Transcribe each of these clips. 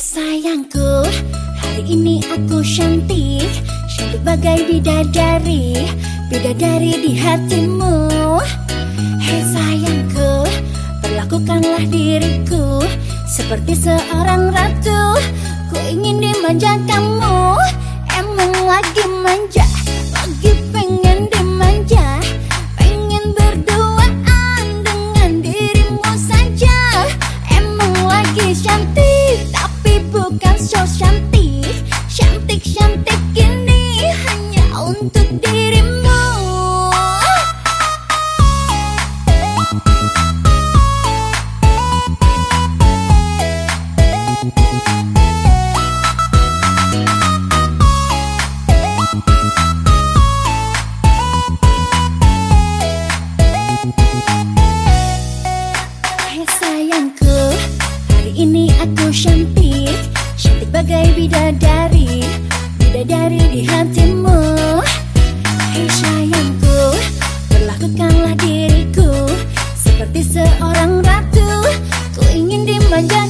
sayangku, hari ini aku cantik Cantik bagai bidadari Bidadari di hatimu. Hei sayangku, perlakukanlah diriku Seperti seorang ratu. Ku ingin dimanja kamu Emang lagi manja Lagi pengen dimanja. Pengen berduaan dengan dirimu saja Emang lagi cantik bukan so cantik. Cantik-cantik ini hanya untuk dirimu. Hei sayangku, hari ini aku Cantik bagai bidadari Bidadari di hatimu. Hei sayangku, perlakukanlah diriku Seperti seorang ratu. Ku ingin dimanja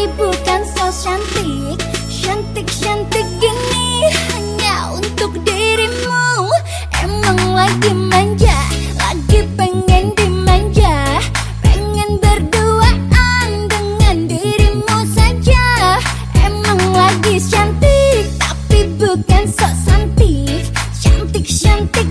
Bukan so cantik Cantik-cantik gini Hanya untuk dirimu. Emang lagi manja Lagi pengen dimanja. Pengen berduaan Dengan dirimu saja. Emang lagi cantik Tapi bukan so cantik Cantik-cantik